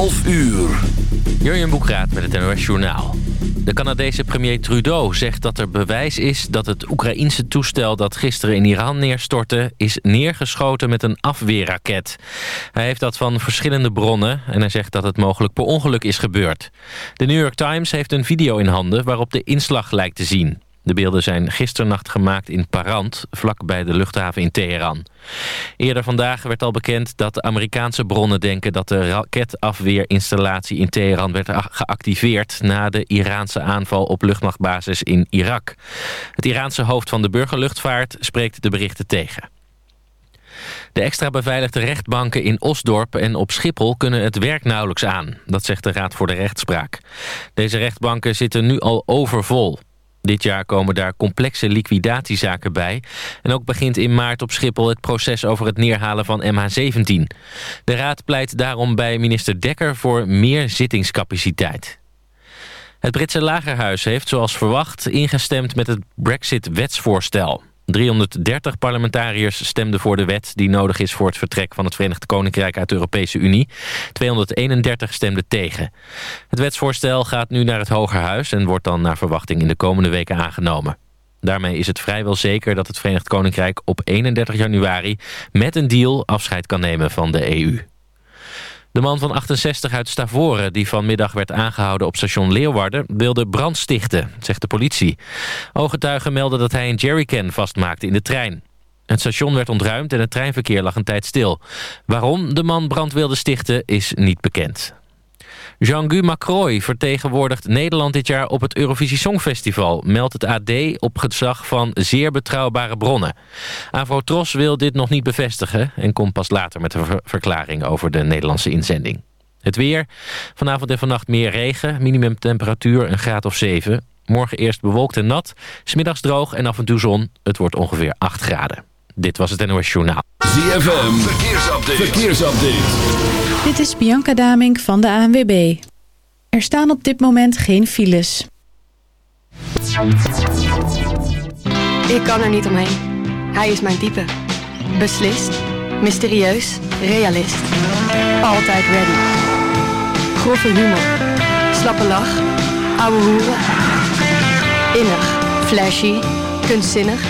11 uur. Jurjen Boekraat met het NOS Journaal. De Canadese premier Trudeau zegt dat er bewijs is dat het Oekraïense toestel dat gisteren in Iran neerstortte... is neergeschoten met een afweerraket. Hij heeft dat van verschillende bronnen en hij zegt dat het mogelijk per ongeluk is gebeurd. De New York Times heeft een video in handen waarop de inslag lijkt te zien. De beelden zijn gisternacht gemaakt in Parant, vlakbij de luchthaven in Teheran. Eerder vandaag werd al bekend dat de Amerikaanse bronnen denken... dat de raketafweerinstallatie in Teheran werd geactiveerd... na de Iraanse aanval op luchtmachtbasis in Irak. Het Iraanse hoofd van de burgerluchtvaart spreekt de berichten tegen. De extra beveiligde rechtbanken in Osdorp en op Schiphol kunnen het werk nauwelijks aan. Dat zegt de Raad voor de Rechtspraak. Deze rechtbanken zitten nu al overvol. Dit jaar komen daar complexe liquidatiezaken bij. En ook begint in maart op Schiphol het proces over het neerhalen van MH17. De Raad pleit daarom bij minister Dekker voor meer zittingscapaciteit. Het Britse Lagerhuis heeft, zoals verwacht, ingestemd met het Brexit-wetsvoorstel. 330 parlementariërs stemden voor de wet die nodig is voor het vertrek van het Verenigd Koninkrijk uit de Europese Unie. 231 stemden tegen. Het wetsvoorstel gaat nu naar het Hogerhuis en wordt dan naar verwachting in de komende weken aangenomen. Daarmee is het vrijwel zeker dat het Verenigd Koninkrijk op 31 januari met een deal afscheid kan nemen van de EU. De man van 68 uit Stavoren, die vanmiddag werd aangehouden op station Leeuwarden, wilde brand stichten, zegt de politie. Ooggetuigen melden dat hij een jerrycan vastmaakte in de trein. Het station werd ontruimd en het treinverkeer lag een tijd stil. Waarom de man brand wilde stichten is niet bekend. Jean-Guy Macroy vertegenwoordigt Nederland dit jaar op het Eurovisie Songfestival... meldt het AD op gezag van zeer betrouwbare bronnen. Tros wil dit nog niet bevestigen... en komt pas later met een verklaring over de Nederlandse inzending. Het weer. Vanavond en vannacht meer regen. Minimumtemperatuur een graad of 7. Morgen eerst bewolkt en nat. Smiddags droog en af en toe zon. Het wordt ongeveer 8 graden. Dit was het NOS Journaal. ZFM. Verkeersupdate. Verkeersupdate. Dit is Bianca Damink van de ANWB. Er staan op dit moment geen files. Ik kan er niet omheen. Hij is mijn type. Beslist, mysterieus, realist. Altijd ready. Grove humor. Slappe lach. Ouwe hoeren. Innig, flashy, kunstzinnig.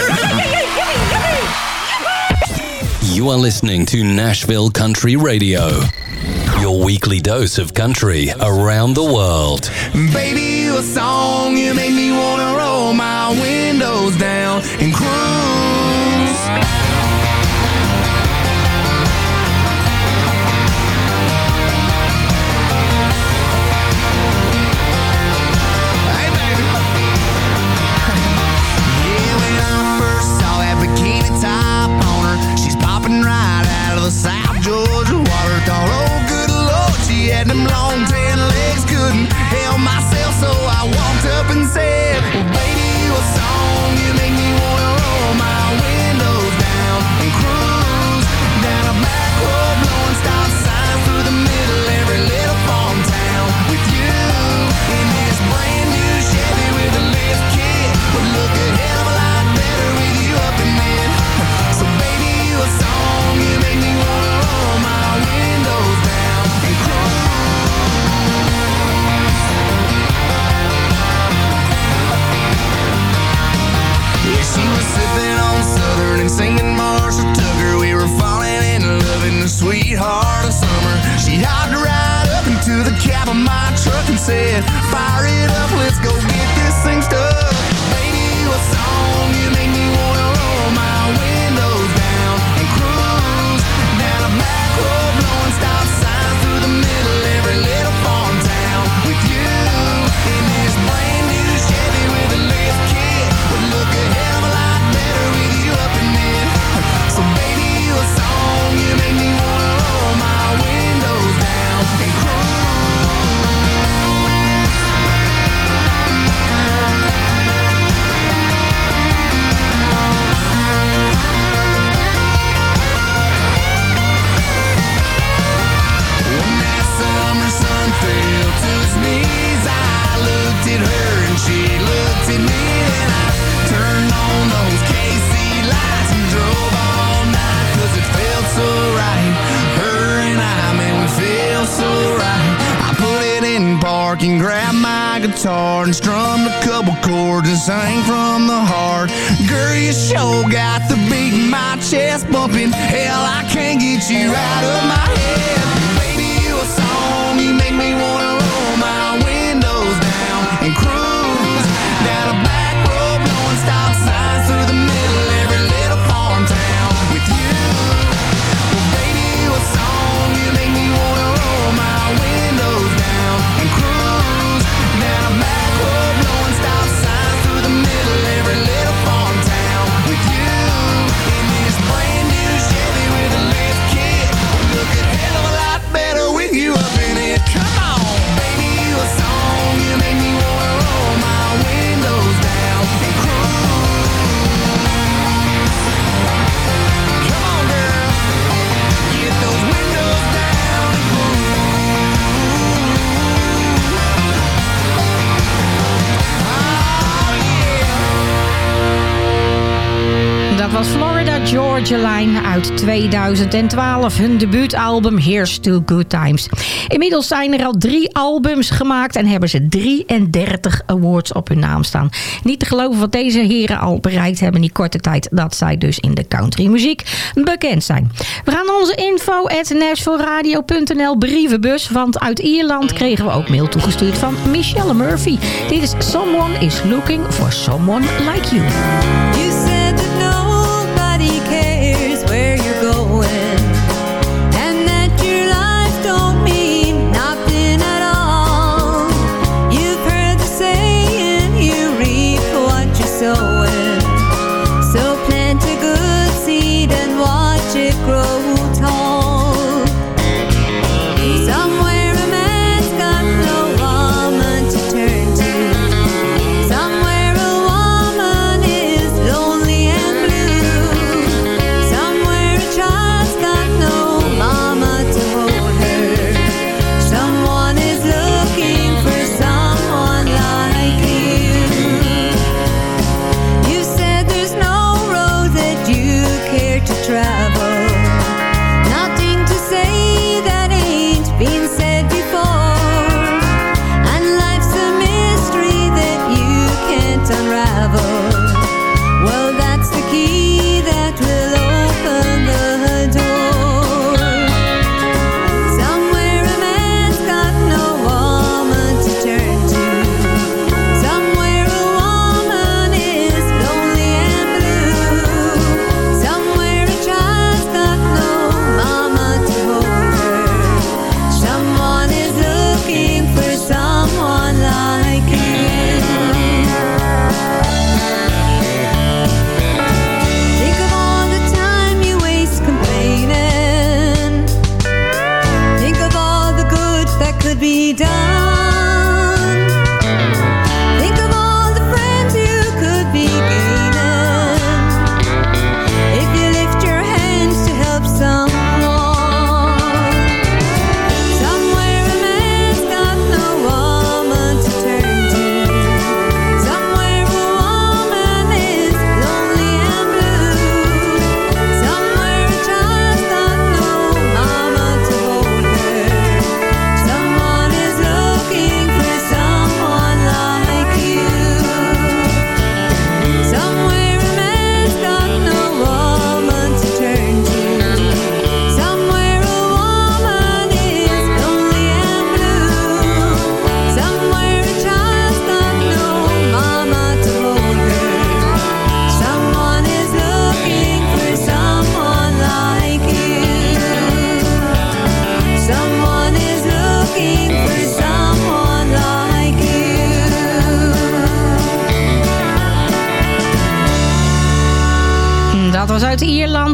You are listening to Nashville Country Radio. Your weekly dose of country around the world. Baby, a song you make me wanna roll my windows down up and said hell, I can't get you out of my Van Florida Georgia Line uit 2012. Hun debuutalbum Here's to Good Times. Inmiddels zijn er al drie albums gemaakt en hebben ze 33 awards op hun naam staan. Niet te geloven wat deze heren al bereikt hebben in die korte tijd dat zij dus in de countrymuziek bekend zijn. We gaan onze info at brievenbus, want uit Ierland kregen we ook mail toegestuurd van Michelle Murphy. Dit is Someone is Looking for Someone Like You.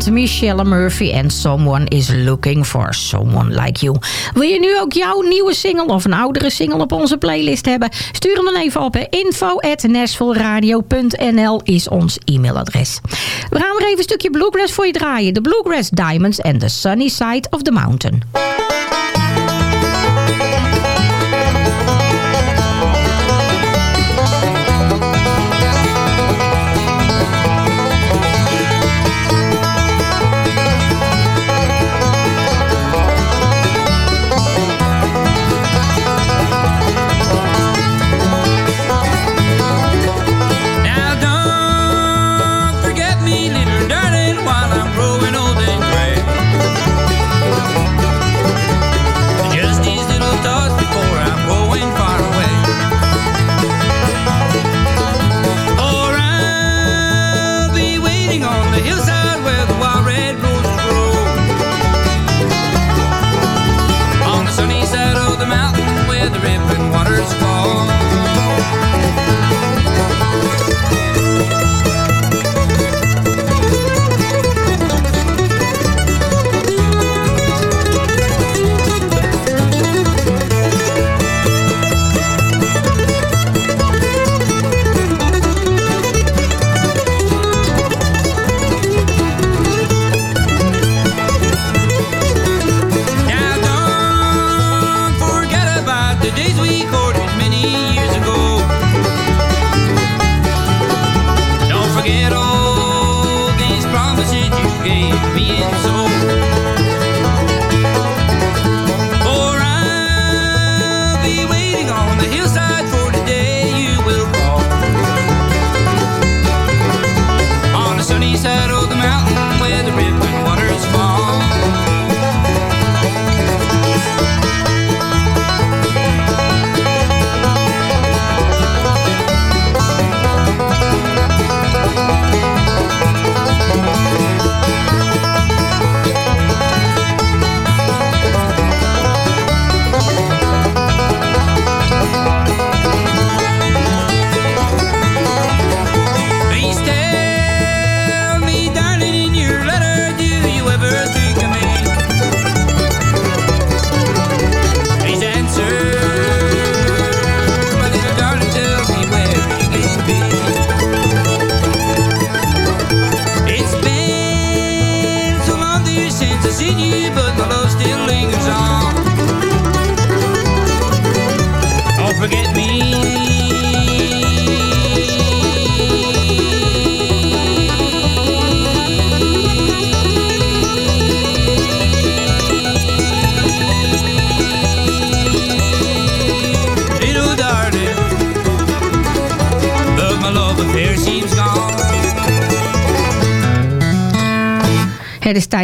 Michelle Murphy and Someone is Looking for Someone Like You. Wil je nu ook jouw nieuwe single of een oudere single op onze playlist hebben? Stuur hem dan even op. info.nashvilleradio.nl is ons e-mailadres. We gaan weer even een stukje Bluegrass voor je draaien. The Bluegrass Diamonds and The Sunny Side of the Mountain.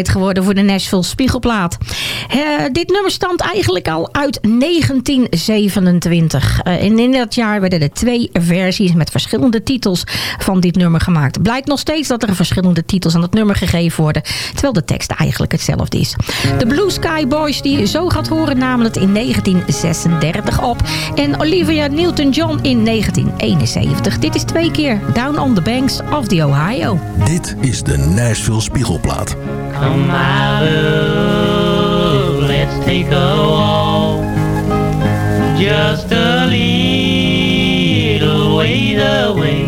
Geworden voor de Nashville Spiegelplaat. Eh, dit nummer stamt eigenlijk al uit 1927. Eh, en in dat jaar werden er twee versies met verschillende titels van dit nummer gemaakt. Blijkt nog steeds dat er verschillende titels aan het nummer gegeven worden. Terwijl de tekst eigenlijk hetzelfde is. De Blue Sky Boys die je zo gaat horen namen het in 1936 op. En Olivia Newton-John in 1971. Dit is twee keer Down on the Banks of the Ohio. Dit is de Nashville Spiegelplaat. Come my love, let's take a walk. Just a little ways away.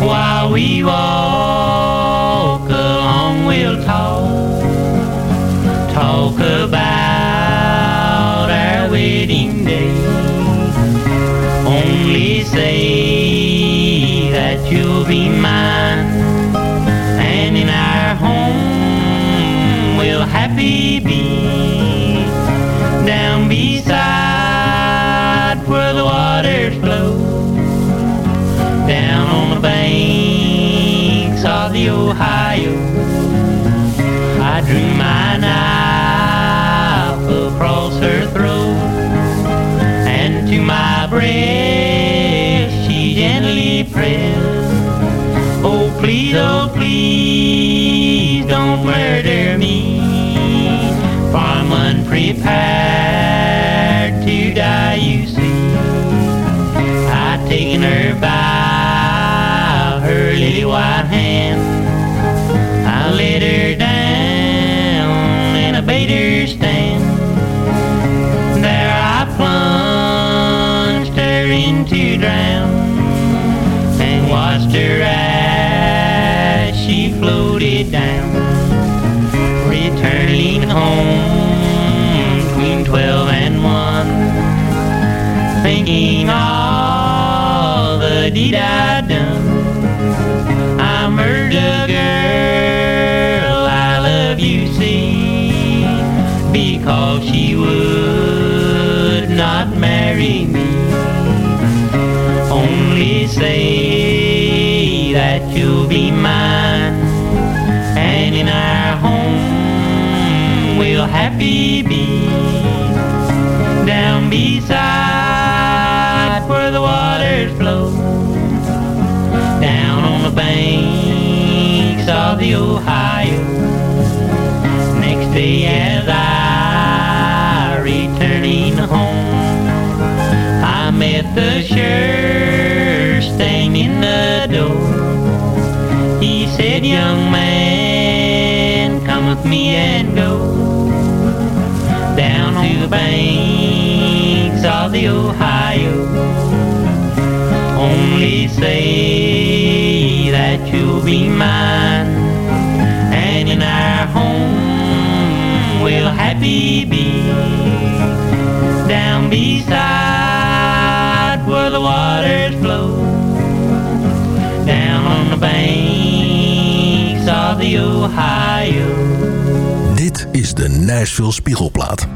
While we walk along we'll talk. Talk happy be down beside where the waters flow. Down on the banks of the Ohio. I drew my knife across her throat. And to my breast she gently pressed Oh, please, oh, please don't murder me. For to die, you see. I've taken her by her lily white hand. I let her down and I bade her stand. There I plunged her into drown and watched her as thinking all the deed I'd done. I murdered a girl I love, you see, because she would not marry me. Only say that you'll be mine, and in our home we'll happy be. Ohio. Next day as I returning home, I met the sheriff standing in the door. He said, young man, come with me and go down to the banks of the Ohio. Only say that you'll be mine, happy be down beside where the waters flow, down on the banks of the Ohio. Dit is de Nashville Spiegelplaat.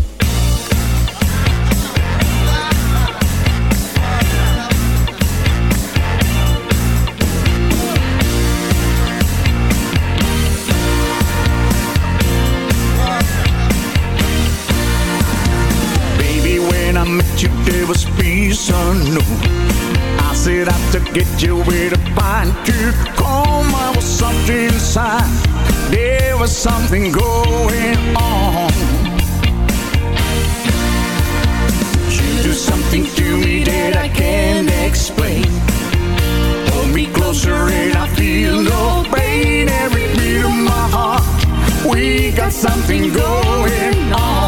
Something going on. You do something to me that I can't explain. Pull me closer and I feel no pain. Every beat of my heart, we got something going on.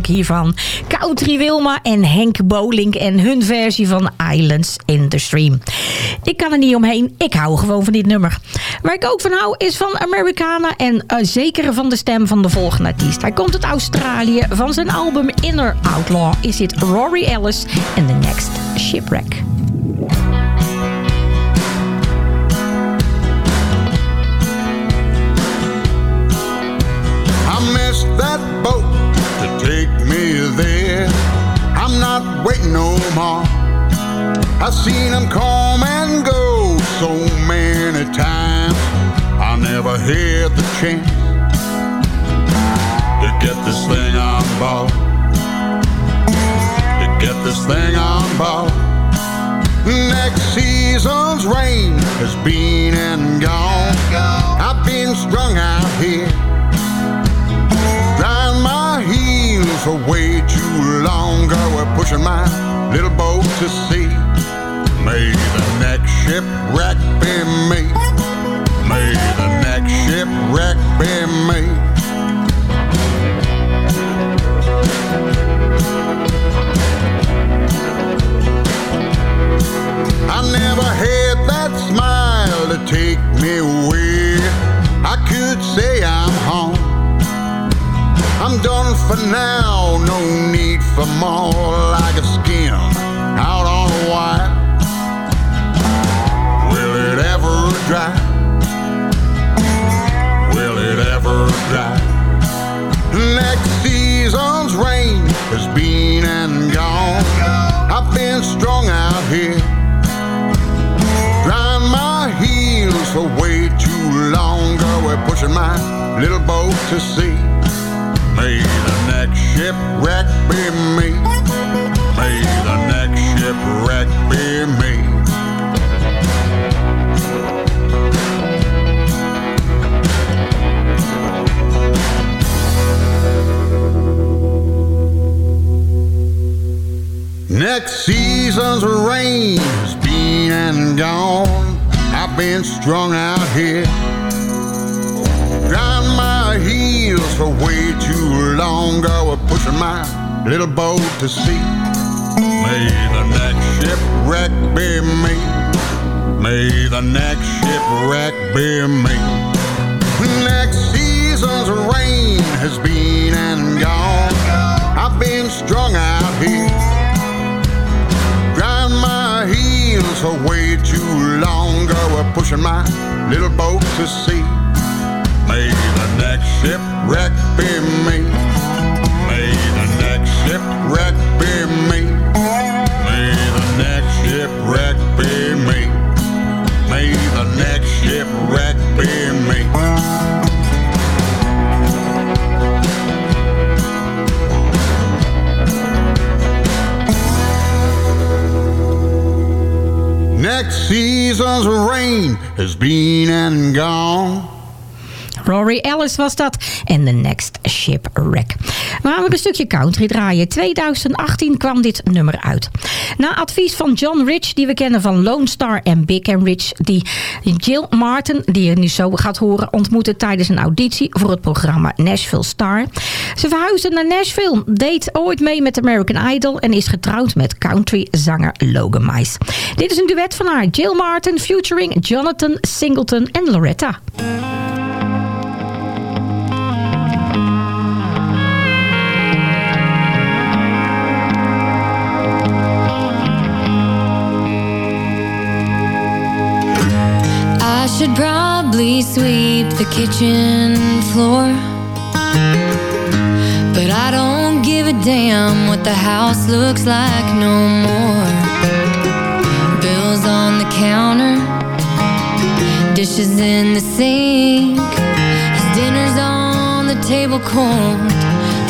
Hiervan. Country Wilma en Henk Bolink en hun versie van Islands in the Stream. Ik kan er niet omheen, ik hou gewoon van dit nummer. Waar ik ook van hou is van Americana en uh, zeker van de stem van de volgende artiest. Hij komt uit Australië. Van zijn album Inner Outlaw is dit Rory Ellis en The Next Shipwreck. Waiting no more. I've seen them come and go so many times. I never had the chance to get this thing on board. To get this thing on board. Next season's rain has been and gone. I've been strung out here for way too long. Girl, we're pushing my little boat to sea. May the next shipwreck be me. May the next shipwreck be me. I never had that smile to take me away. I could say I'm home now, no need for more like a skin out on a wire. Will it ever dry? Will it ever dry? Next season's rain has been and gone. I've been strung out here, drying my heels for way too long. Girl, we're pushing my little boat to sea. May the next shipwreck be me. May the next shipwreck be me. Next season's rain has been and gone. I've been strung out here. Grind my heels for way too long. Girl, we're pushing my little boat to sea. May the next shipwreck be me. May the next shipwreck be me. Next season's rain has been and gone. I've been strung out here. Grind my heels for way too long. Girl, we're pushing my little boat to sea. May the next shipwreck be me. May the next shipwreck be me. May the next shipwreck be me. May the next shipwreck be me. Next season's rain has been and gone. Rory Ellis was dat. En The Next Shipwreck. We gaan een stukje country draaien. 2018 kwam dit nummer uit. Na advies van John Rich, die we kennen van Lone Star en Big and Rich... die Jill Martin, die je nu zo gaat horen... ontmoette tijdens een auditie voor het programma Nashville Star. Ze verhuisde naar Nashville, deed ooit mee met American Idol... en is getrouwd met country-zanger Logan Mice. Dit is een duet van haar, Jill Martin... featuring Jonathan Singleton en Loretta. Probably sweep the kitchen floor. But I don't give a damn what the house looks like no more. Bills on the counter, dishes in the sink. His dinner's on the table cold.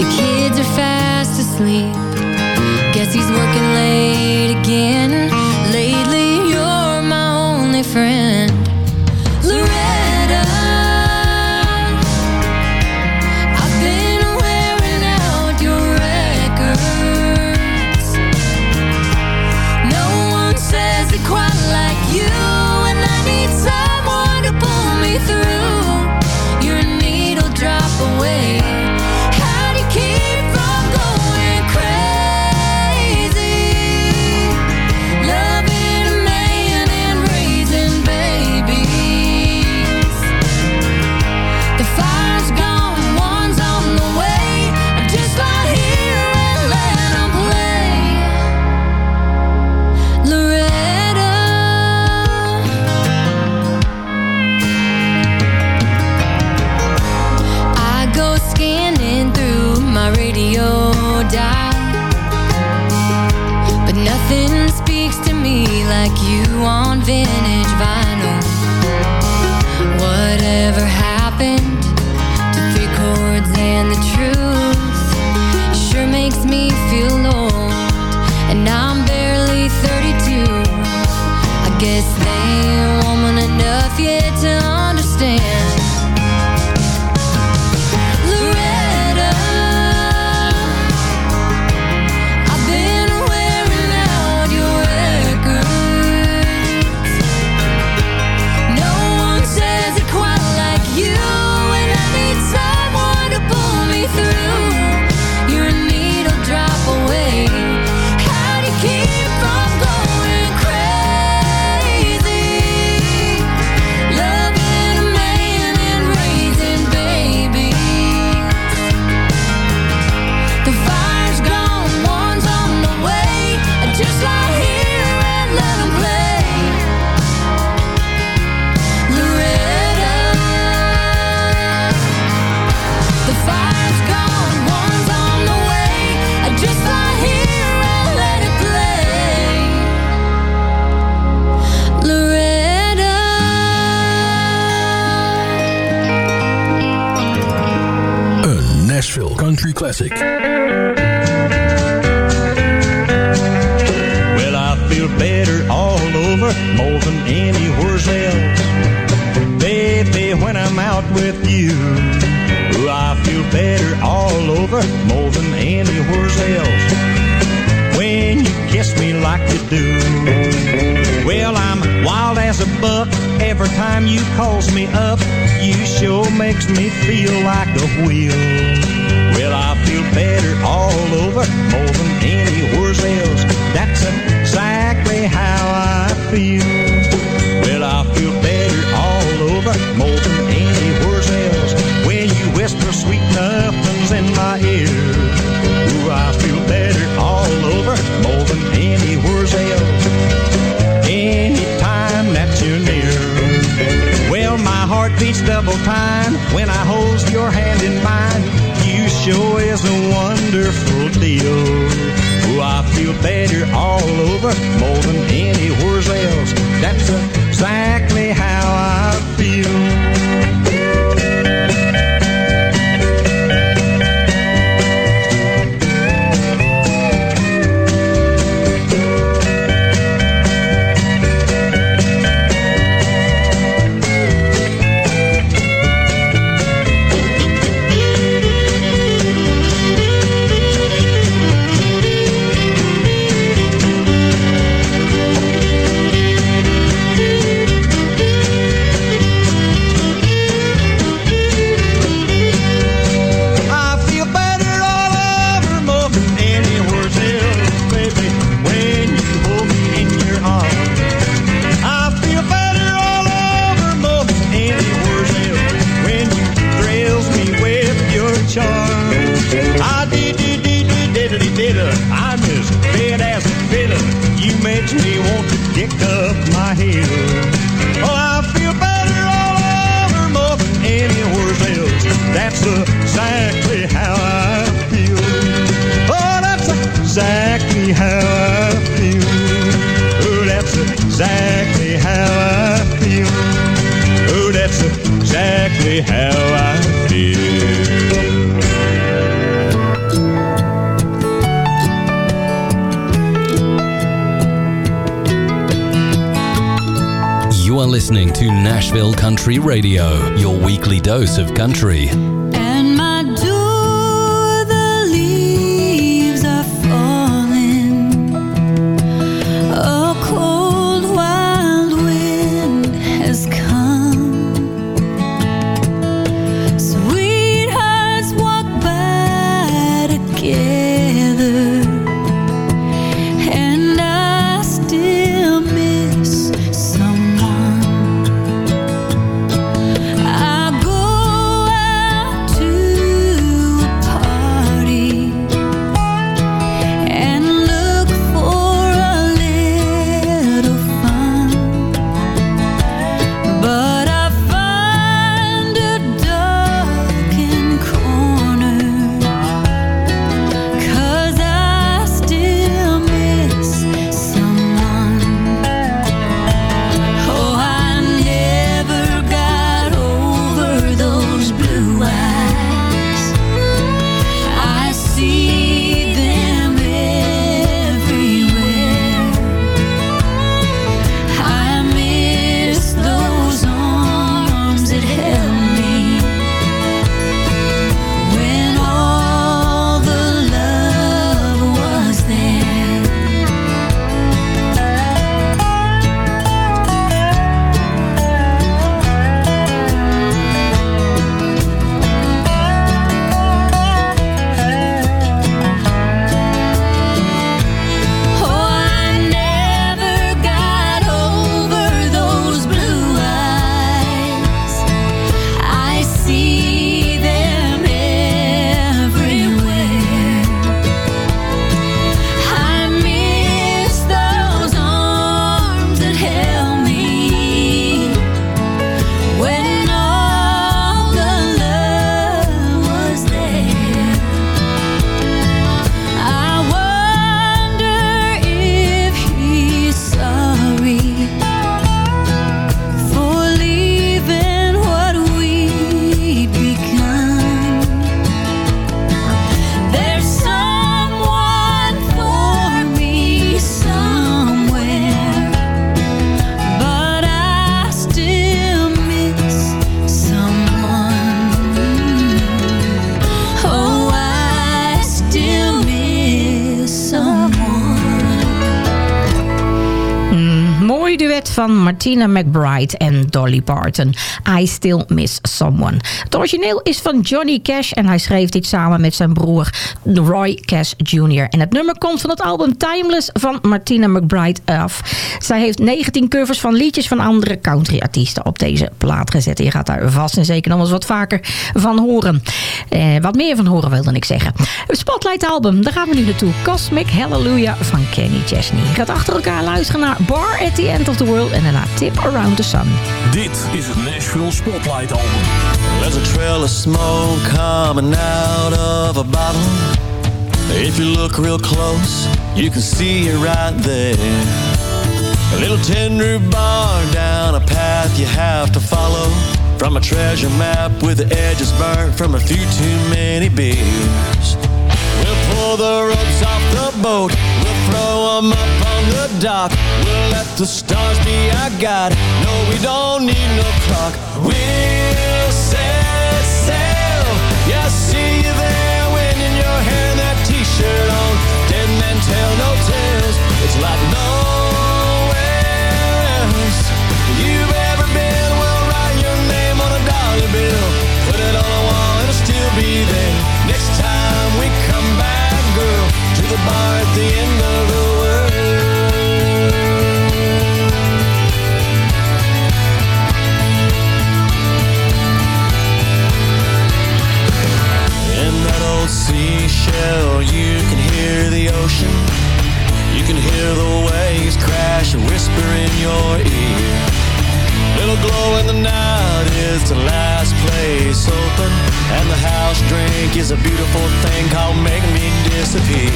The kids are fast asleep. Guess he's working late again. Lately, you're my only friend. Classic. All over. More than anywhere country. Van Martina McBride en Dolly Parton. I Still Miss Someone. Het origineel is van Johnny Cash en hij schreef dit samen met zijn broer Roy Cash Jr. En het nummer komt van het album Timeless van Martina McBride af. Zij heeft 19 covers van liedjes van andere country-artiesten op deze plaat gezet. Je gaat daar vast en zeker nog eens wat vaker van horen. Eh, wat meer van horen wilde ik zeggen. Spotlight album, daar gaan we nu naartoe. Cosmic Hallelujah van Kenny Chesney. Je gaat achter elkaar luisteren naar Bar at the End of the World en daarna Trip Around the Sun. Dit is het Nashville Spotlight album. There's a trail of smoke coming out of a bottle. If you look real close, you can see it right there. A little tender bar down a path you have to follow. From a treasure map with the edges burnt from a few too many beers. We'll pull the ropes off the boat. We'll throw 'em up on the dock. We'll let the stars be our guide. No, we don't need no clock. We'll set sail. Yeah, see you there, wind in your hair, that t-shirt on. Dead men tell no tales. It's like nowhere else you've ever been. We'll write your name on a dollar bill. Put it on a wall, it'll still be there. Next time we come back, girl, to the bar at the end seashell, you can hear the ocean. You can hear the waves crash and whisper in your ear. Little glow in the night is the last place open. And the house drink is a beautiful thing called Make Me Disappear.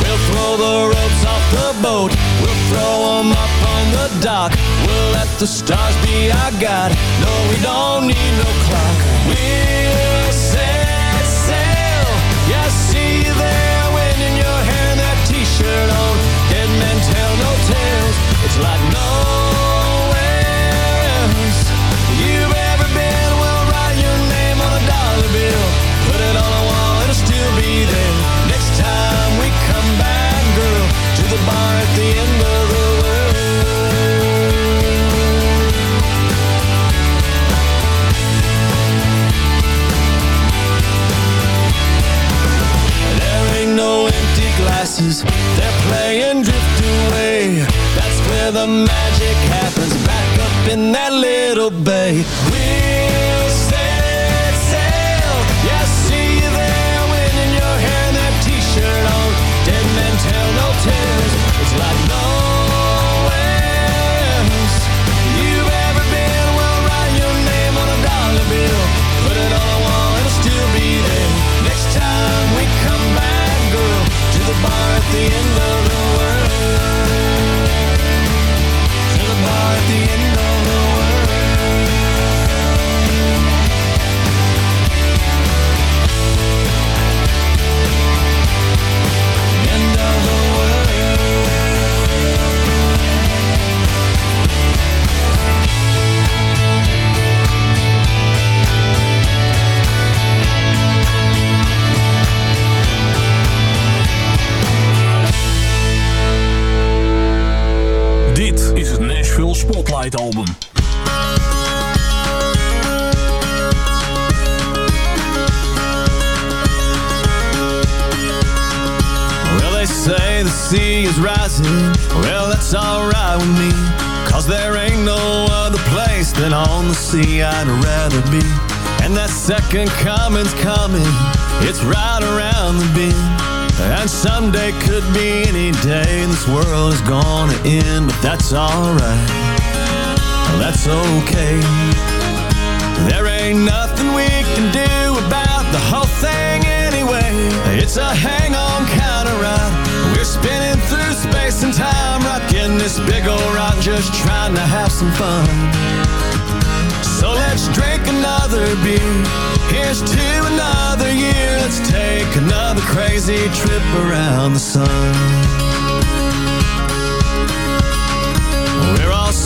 We'll throw the ropes off the boat. We'll throw 'em up on the dock. We'll let the stars be our guide. No, we don't need no clock. We'll glasses, they're playing drift away. That's where the magic happens, back up in that little bay. We'll Spotlight album. Well, they say the sea is rising. Well, that's alright with me. Cause there ain't no other place than on the sea I'd rather be. And that second coming's coming. It's right around the bend. And someday could be any day this world is gonna end. But that's alright. That's okay. There ain't nothing we can do about the whole thing anyway. It's a hang on of ride. We're spinning through space and time, rocking this big old rock, just trying to have some fun. So let's drink another beer. Here's to another year. Let's take another crazy trip around the sun.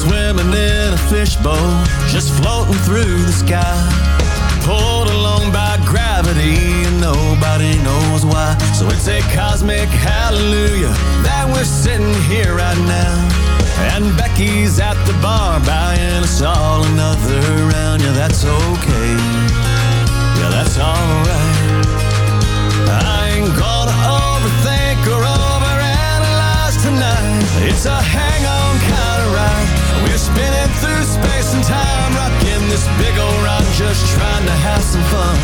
Swimming in a fishbowl, just floating through the sky. Pulled along by gravity, and nobody knows why. So it's a cosmic hallelujah that we're sitting here right now. And Becky's at the bar buying us all another round. Yeah, that's okay. Yeah, that's alright. I ain't gonna overthink or overanalyze tonight. It's a hang-on kind through space and time, rocking this big old ride, just trying to have some fun.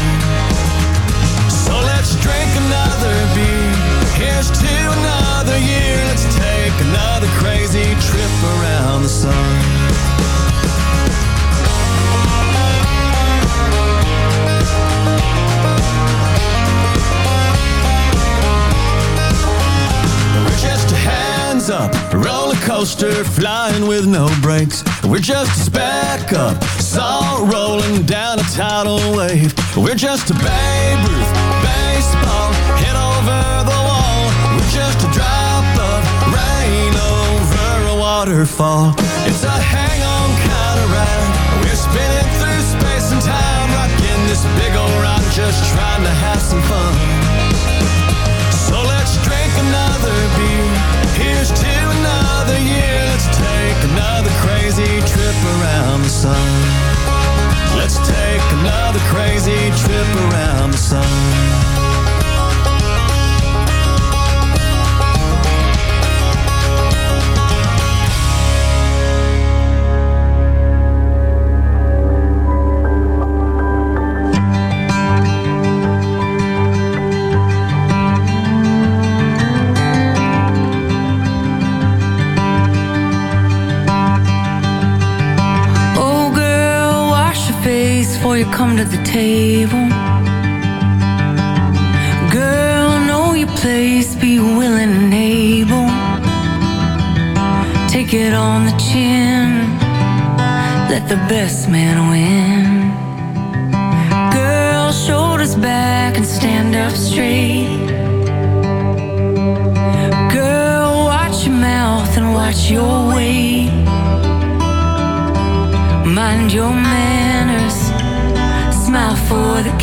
So let's drink another beer. Here's to another year. Let's take another crazy trip around the sun. We're just hands up, roller coaster flying with no brakes. We're just a speck up, salt rolling down a tidal wave. We're just a Babe Ruth baseball hit over the wall. We're just a drop of rain over a waterfall. It's a hang-on kind of ride. We're spinning through space and time, rocking this big old ride, just trying to have some fun. So let's drink another beer. Crazy trip around the sun. Let's take another crazy trip around the sun. You come to the table. Girl, know your place, be willing and able. Take it on the chin, let the best man win. Girl, shoulders back and stand up straight. Girl, watch your mouth and watch your weight. Mind your smile for the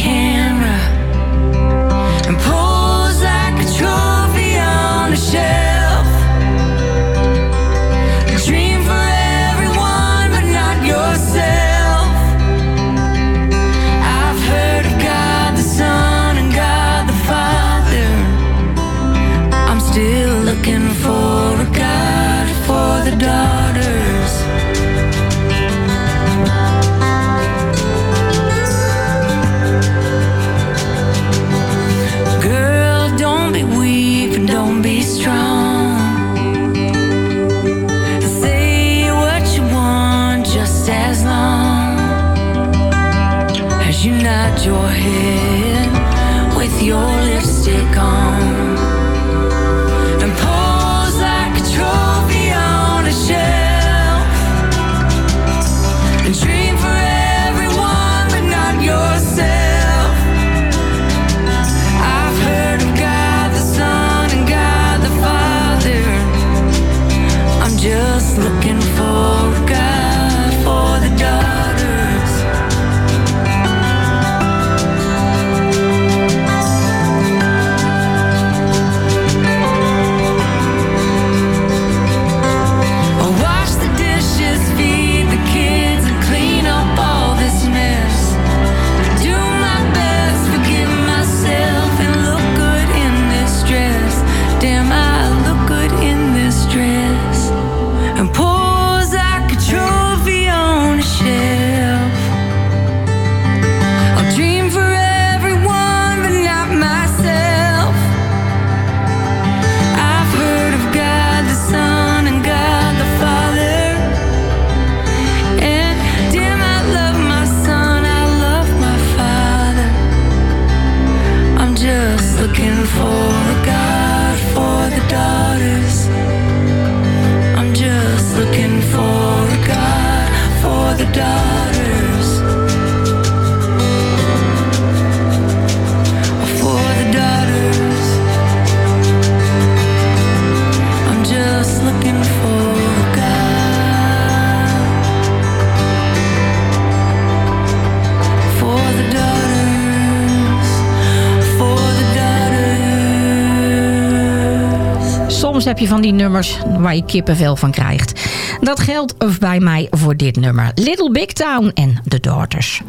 heb je van die nummers waar je kippenvel van krijgt. Dat geldt bij mij voor dit nummer. Little Big Town en The Daughters.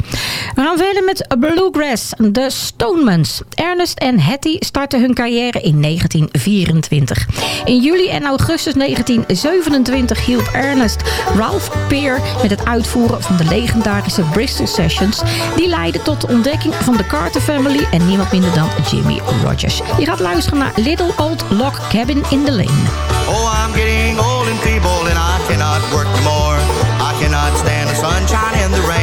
We gaan verder met Bluegrass, de Stonemans. Ernest en Hattie starten hun carrière in 1924. In juli en augustus 1927 hielp Ernest Ralph Peer met het uitvoeren van de legendarische Bristol Sessions. Die leidden tot de ontdekking van de Carter Family en niemand minder dan Jimmy Rogers. Je gaat luisteren naar Little Old Lock Cabin in the Lane. Oh, I'm getting old in feeble and I cannot work no more. I cannot stand the sunshine and the rain.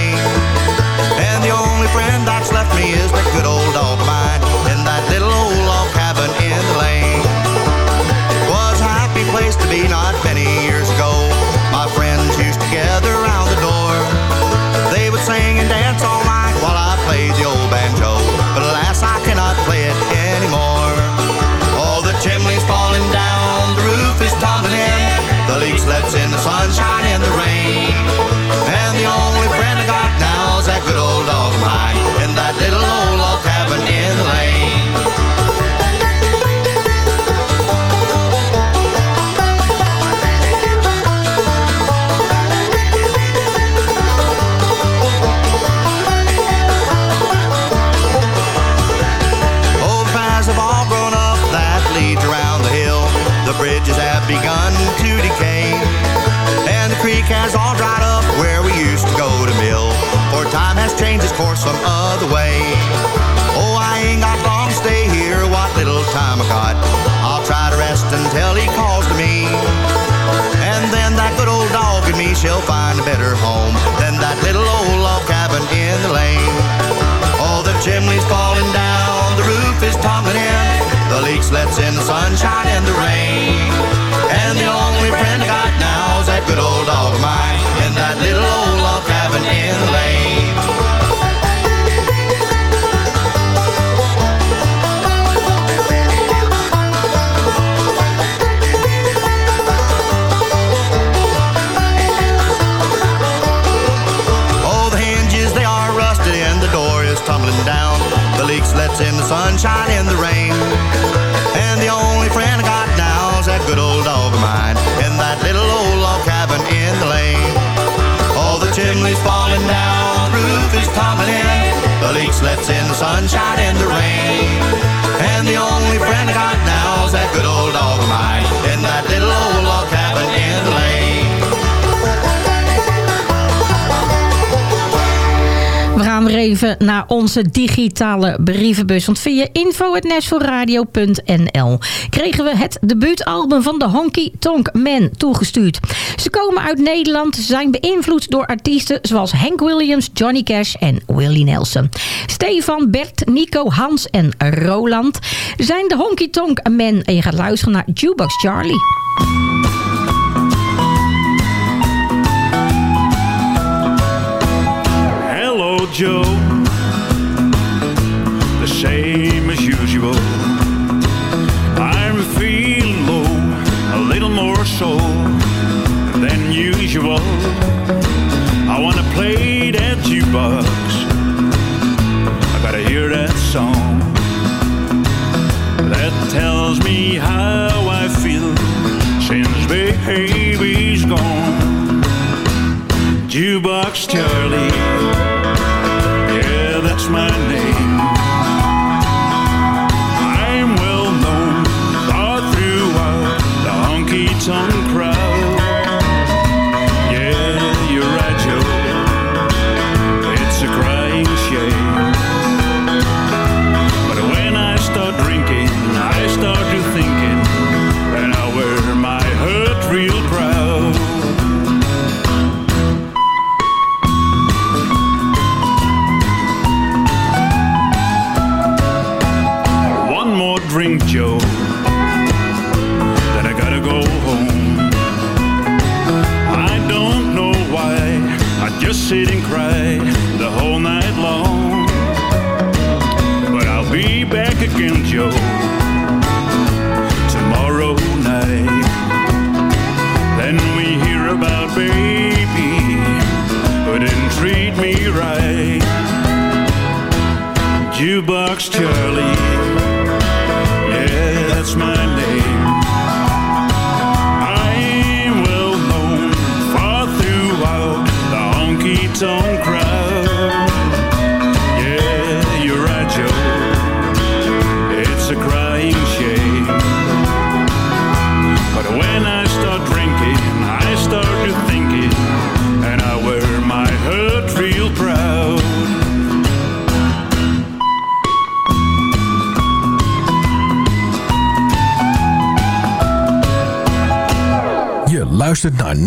onze digitale brievenbus. Want via info.nashvilleradio.nl kregen we het debuutalbum van de Honky Tonk Men toegestuurd. Ze komen uit Nederland, zijn beïnvloed door artiesten zoals Hank Williams, Johnny Cash en Willie Nelson. Stefan, Bert, Nico, Hans en Roland zijn de Honky Tonk Men. En je gaat luisteren naar Jukebox Charlie. Joe. same as usual. I'm feeling low, a little more so than usual. I wanna play that jukebox. I gotta hear that song that tells me how I feel since baby's gone. Jukebox Charlie.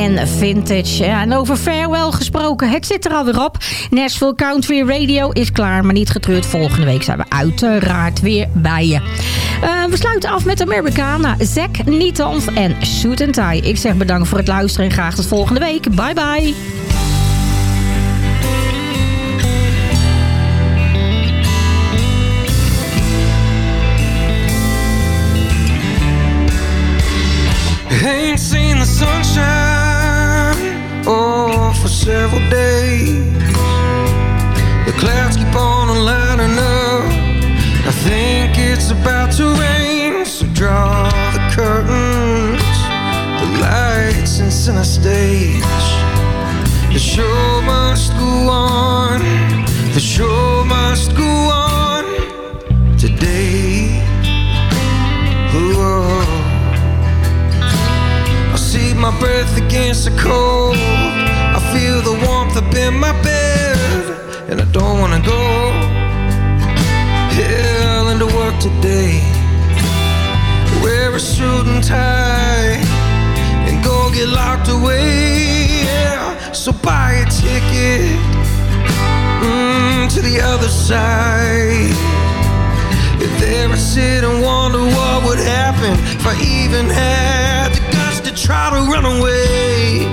En Vintage. Ja, en over Farewell gesproken, het zit er alweer op. Nashville Country Radio is klaar, maar niet getreurd. Volgende week zijn we uiteraard weer bij je. Eh, we sluiten af met Americana, Zack Nietans en Suit and Tie. Ik zeg bedankt voor het luisteren en graag tot volgende week. Bye bye. Show must go on, the show must go on today. Whoa. I see my breath against the cold. I feel the warmth up in my bed, and I don't wanna go hell into work today. Wear a suit and tie and go get locked away. So buy a ticket mm, to the other side. If there I sit and wonder what would happen if I even had the guts to try to run away.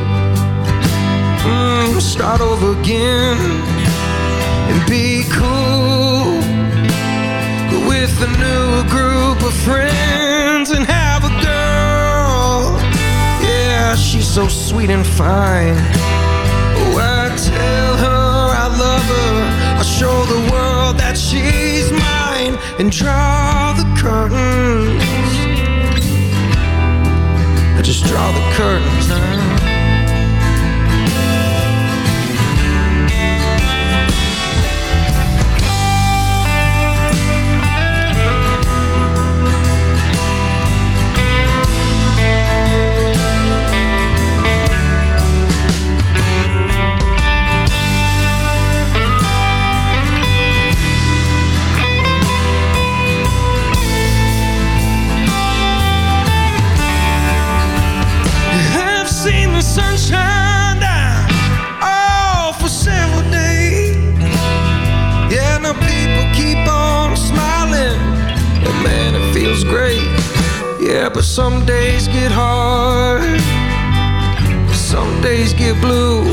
Mm, start over again. And be cool with a new group of friends and have a girl. Yeah, she's so sweet and fine. I tell her I love her. I show the world that she's mine and draw the curtains. I just draw the curtains now. Yeah, but some days get hard. Some days get blue.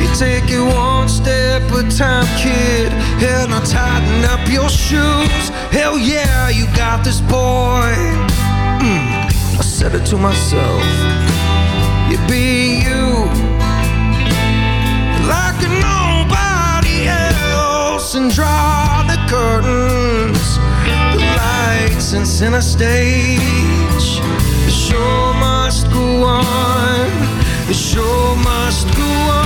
You take it one step at a time, kid. Hell, now tighten up your shoes. Hell yeah, you got this, boy. Mm, I said it to myself. You be you like nobody else and draw the and center stage. The show must go on. The show must go on